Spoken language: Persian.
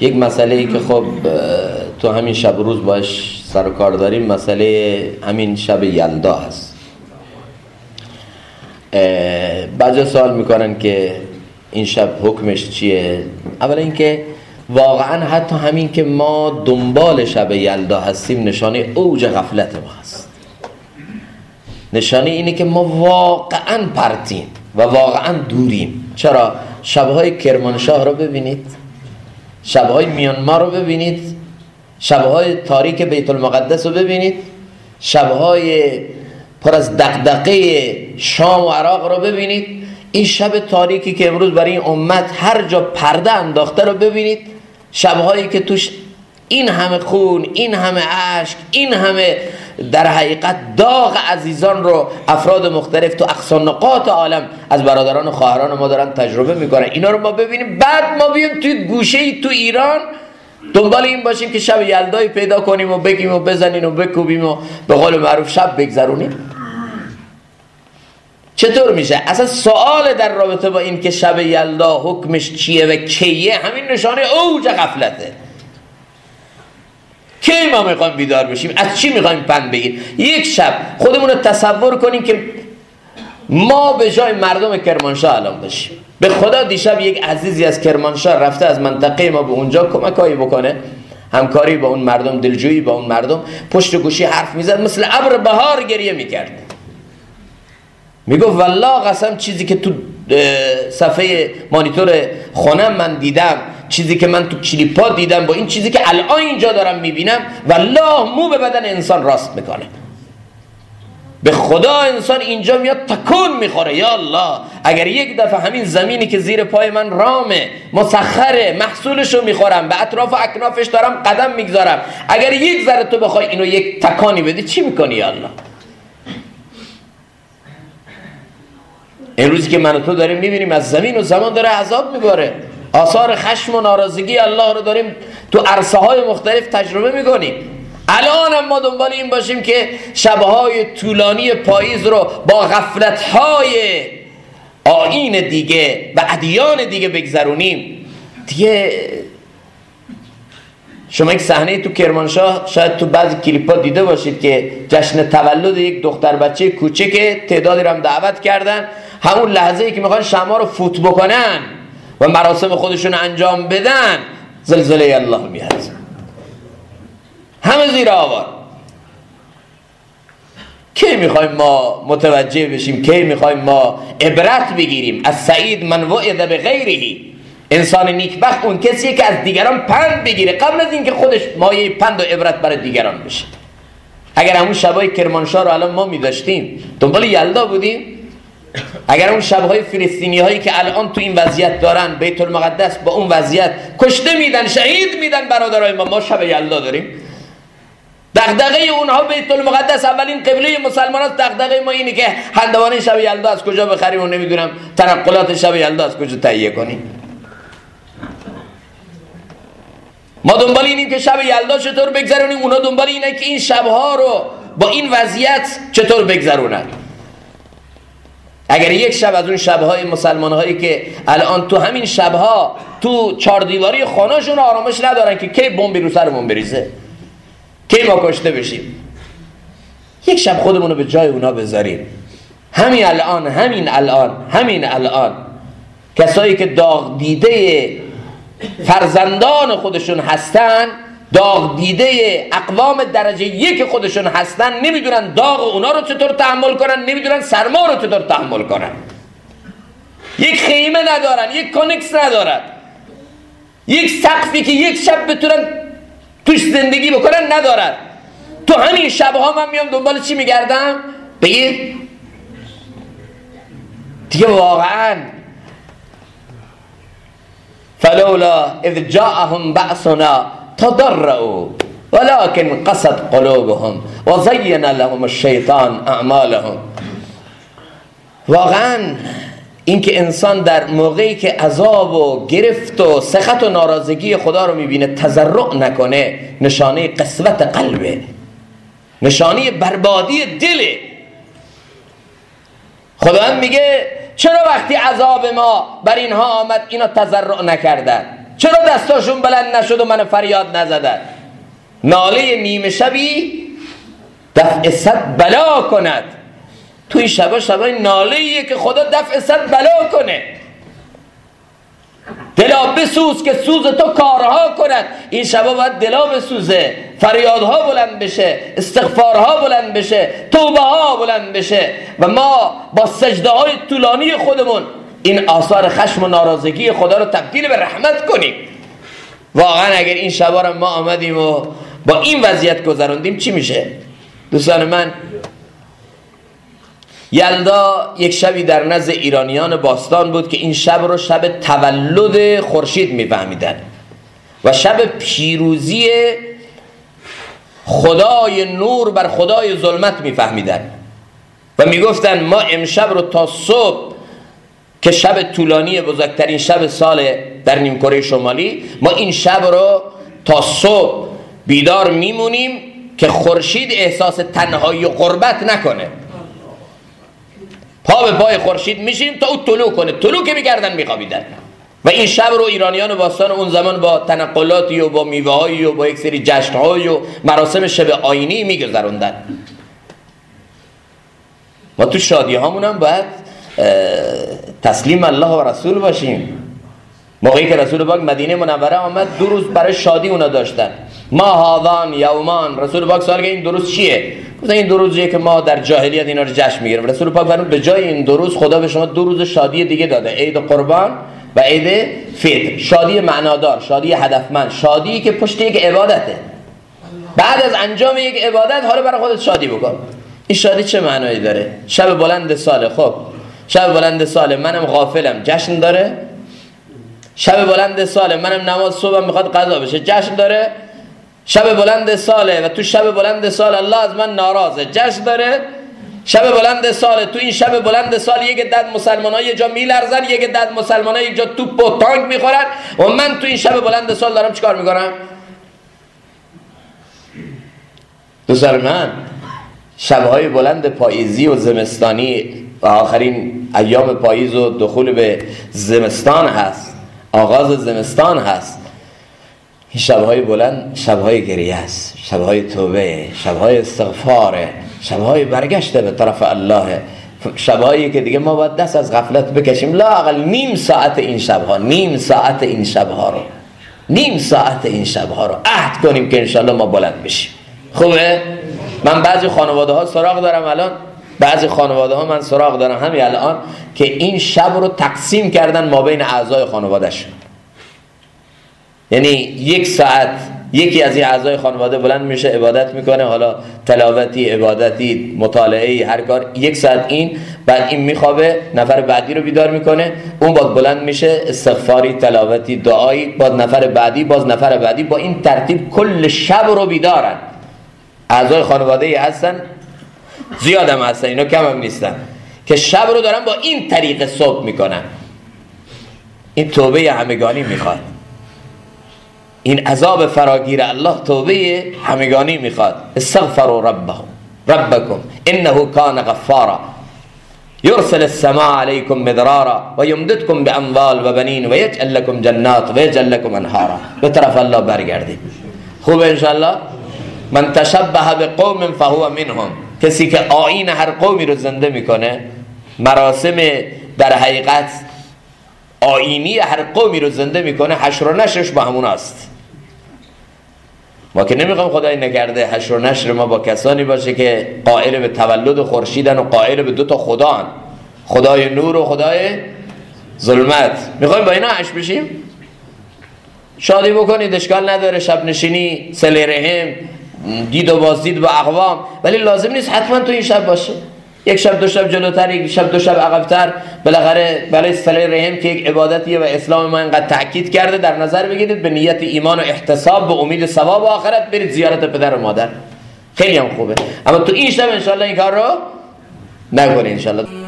یک مسئله ای که خب تو همین شب روز باش سر کار داریم مسئله همین شب یلدا هست. بعضی سوال می‌کنن که این شب حکمش چیه؟ اولا اینکه واقعا حتی همین که ما دنبال شب یلدا هستیم نشانه اوج غفلت ما هست. نشانه اینه که ما واقعا پرتیم و واقعا دوریم. چرا؟ شبهای کرمانشاه رو ببینید. شبهای میانمار رو ببینید شبهای تاریک بیت المقدس رو ببینید شبهای پر از دقدقه شام و عراق رو ببینید. این شب تاریکی که امروز برای این امت هر جا پرده انداخته رو ببینید. شبهایی که توش این همه خون این همه عشق این همه در حقیقت داغ عزیزان رو افراد مختلف تو اقصا نقاط عالم از برادران و خواهران ما دارن تجربه می‌کنن. اینا رو ما ببینیم. بعد ما بیایم توی گوشه ای تو ایران دنبال این باشیم که شب یلدایی پیدا کنیم و بگیم و بزنیم و بکوبیم و به قول معروف شب بگذرونیم. چطور میشه؟ اصلا سوال در رابطه با این که شب یلدا حکمش چیه و کیه همین نشانه اوج غفلته. کی ما می‌خوایم بیدار بشیم؟ از چی می‌خوایم پند بگیر یک شب خودمون رو تصور کنیم که ما به جای مردم کرمانشاه الان باشیم. به خدا دیشب یک عزیزی از کرمانشاه رفته از منطقه ما به اونجا کمکایی بکنه. همکاری با اون مردم دلجویی با اون مردم پشت گوشی حرف می‌زد مثل ابر بهار گریه می‌کرد. می‌گفت والله قسم چیزی که تو صفحه مانیتور خونم من دیدم چیزی که من تو کلیپا دیدم با این چیزی که الان اینجا دارم می‌بینم والله مو به بدن انسان راست می‌کنه. به خدا انسان اینجا میاد تکون می‌خوره یا الله. اگر یک دفعه همین زمینی که زیر پای من رامه مسخره محصولشو می‌خورم به اطراف و اکنافش دارم قدم می‌گذارم. اگر یک ذره تو بخوای اینو یک تکانی بدی چی می‌کنی یا الله؟ روزی که من و تو داریم می‌بینیم از زمین و زمان داره عذاب میباره. آثار خشم و ناراضگی الله رو داریم تو عرصه های مختلف تجربه می‌کنیم. الان هم ما دنبال این باشیم که شبهای طولانی پاییز رو با غفلتهای آین دیگه و ادیان دیگه بگذرونیم. دیگه شما یک صحنه تو کرمانشاه شاید تو بعضی کلیپا دیده باشید که جشن تولد یک دختر بچه کوچک تعدادی رو هم دعوت کردن. همون لحظه ای که می‌خوان شما رو فوت بکنن. و مراسم خودشون انجام بدن زلزله الله میاد. همه زیر آوار. کی می‌خوایم ما متوجه بشیم؟ کی می‌خوایم ما عبرت بگیریم؟ از سعید من وعده به غیرهی انسان نیکبخت اون کسیه که از دیگران پند بگیره. قبل از اینکه خودش مایه پند و عبرت برای دیگران بشه. اگر همون شبای کرمانشاه رو الان ما میداشتیم دنبال یلدا بودیم؟ اگر اون شبهای فلسطینی هایی که الان تو این وضعیت دارن بیت المقدس با اون وضعیت کشته میدن شهید میدن برادرای ما ما شب یلدا داریم. دغدغه اونها بیت المقدس اولین قبله مسلمان است. دغدغه ما اینه که هندوانه شب یلدا از کجا بخریم و نمی‌دونم تنقلات شب یلدا از کجا تهیه کنیم. ما دنبال اینیم که شب یلدا چطور بگذرونیم؟ اونا دنبال اینه که این شبها رو با این وضعیت چطور بگذرونن؟ اگر یک شب از اون شبهای مسلمان هایی که الان تو همین شبها تو چهار دیواری خانهشون آرامش ندارن که کی بمبی رو سرمون بریزه؟ کی ما کشته بشیم؟ یک شب خودمون رو به جای اونا بذاریم. همین الان همین الان همین الان. کسایی که داغ دیده فرزندان خودشون هستن داغ دیده اقوام درجه یک خودشون هستن نمی‌دونن داغ اونا رو چطور تحمل کنن نمی‌دونن سرما رو چطور تحمل کنن. یک خیمه ندارن یک کانکس ندارن. یک سقفی که یک شب بتونن توش زندگی بکنن ندارن. تو همین شبها من میام دنبال چی میگردم؟ بگیر دیگه واقعا. فلولا اذ جاءهم بأسنا تضرعوا ولكن قصد قلوبهم وزين لهم الشیطان اعمالهم واقعا اینکه انسان در موقعی که عذاب و گرفت و سخط و ناراضگی خدا رو می‌بینه تضرع نکنه نشانه قسوت قلبه. نشانه بربادی دله. خداوند میگه چرا وقتی عذاب ما بر اینها آمد اینا تضرع نکردن؟ چرا دستاشون بلند نشد و من فریاد نزدن؟ ناله نیمه شبی دفع صد بلا کند. تو این شبا شبای ناله که خدا دفع صد بلا کنه. دلا بسوز که سوز تو کارها کند. این شبا باید دلا بسوزه. فریادها بلند بشه استغفارها بلند بشه توبه ها بلند بشه. و ما با سجده های طولانی خودمون این آثار خشم و ناراضگی خدا رو تبدیل به رحمت کنیم. واقعا اگر این شبا ما آمدیم و با این وضعیت گذراندیم چی میشه؟ دوستان من یلدا یک شبی در نزد ایرانیان باستان بود که این شب رو شب تولد خورشید میفهمیدن. و شب پیروزی خدای نور بر خدای ظلمت میفهمیدن. و می‌گفتن ما امشب رو تا صبح که شب طولانی بزرگترین شب سال در نیمکره شمالی ما این شب رو تا صبح بیدار میمونیم که خورشید احساس تنهایی و غربت نکنه. پا به پای خورشید میشیم تا او طلوع کنه. طلوع که میگردن میخوابیدن. و این شب رو ایرانیان باستان اون زمان با تنقلاتی و با میوهایی و با یک سری جشنهایی و مراسم شب آینی میگذروندن. ما تو شادی هامون هم باید تسلیم الله و رسول باشیم. موقعی که رسول پاک مدینه منوره آمد دو روز برای شادی اونا داشتن. ما هاذان یومان. رسول پاک سوال این دو روز چیه؟ این دو روزیه که ما در جاهلیت اینا رو جشن می‌گیریم. رسول پاک فرمود به جای این دو روز خدا به شما دو روز شادی دیگه داده. عید قربان و عید فطر. شادی معنادار شادی هدفمند شادی که پشت یک عبادته. بعد از انجام یک عبادت حالا برای خودت شادی بکن. این شادی چه معنایی داره؟ شب بلند ساله خب شب بلند ساله منم غافلم. جشن داره. شب بلند ساله منم نماز صبح می‌خواد قضا بشه. جشن داره. شب بلند ساله و تو شب بلند سال الله از من ناراضه. جشن داره. شب بلند ساله تو این شب بلند سال یک دد مسلمان ها یه جا میلرزن یک دد مسلمان ها یک جا توپ و تانک می‌خورن. و من تو این شب بلند سال دارم چیکار می‌کنم؟ دوستان من شبهای بلند پاییزی و زمستانی و آخرین ایام پاییز و دخول به زمستان هست. آغاز زمستان هست. این شبهای بلند شبهای گریه است. شبهای توبه شبهای استغفاره شبهای برگشته به طرف الله. شبهایی که دیگه ما باید دست از غفلت بکشیم. لا اقل نیم ساعت این شبها نیم ساعت این شبها رو. نیم ساعت این شبها رو عهد کنیم که انشالله ما بلند بشیم. خوبه؟ من بعضی خانواده ها سراغ دارم الان. بعضی خانواده ها من سراغ دارم. همین الان که این شب رو تقسیم کردن ما بین اعضای خانوادهشون یعنی یک ساعت یکی از این اعضای خانواده بلند میشه عبادت می‌کنه حالا تلاوتی عبادتی مطالعه هر کار. یک ساعت این بعد این میخوابه نفر بعدی رو بیدار می‌کنه اون باز بلند میشه استغفاری تلاوتی دعایی باز نفر بعدی باز نفر بعدی با این ترتیب کل شب رو بیدارن. اعضای خانواده هستن زیادم هستن اینا کم هم نیستن. که شب رو دارن با این طریق صبح می‌کنن. این توبه همگانی می‌خواد. این عذاب فراگیر الله توبه همگانی می‌خواد. استغفروا ربهم ربكم انه كان غفارا. يرسل السماء عليكم مدرارا ويمددكم باموال وبنين ويجعل لكم جنات ويجعل لكم انهارا. به طرف الله برگردید. خوب ان من تشبه بقوم فهو منهم. کسی که آین هر قومی رو زنده می‌کنه مراسم در حقیقت آینی هر قومی رو زنده می‌کنه حشر و نشرش با همون است. ما که نمی‌خوام خدای نکرده حشر و نشر ما با کسانی باشه که قائل به تولد خورشیدن و قائل به دو تا خدا خدای نور و خدای ظلمت. می‌خوایم با اینا عش بشیم؟ شادی بکنید اشکال نداره. شب نشینی سلی رحم دید و بازدید با اقوام. ولی لازم نیست حتما تو این شب باشه. یک شب دو شب جلوتر یک شب دو شب عقبتر. بالاخره برای صله رحم که یک عبادتیه و اسلام ما اینقدر تاکید کرده در نظر بگیرید به نیت ایمان و احتساب به امید ثواب و آخرت برید زیارت پدر و مادر. خیلی هم خوبه. اما تو این شب انشالله این کار رو نکنید انشالله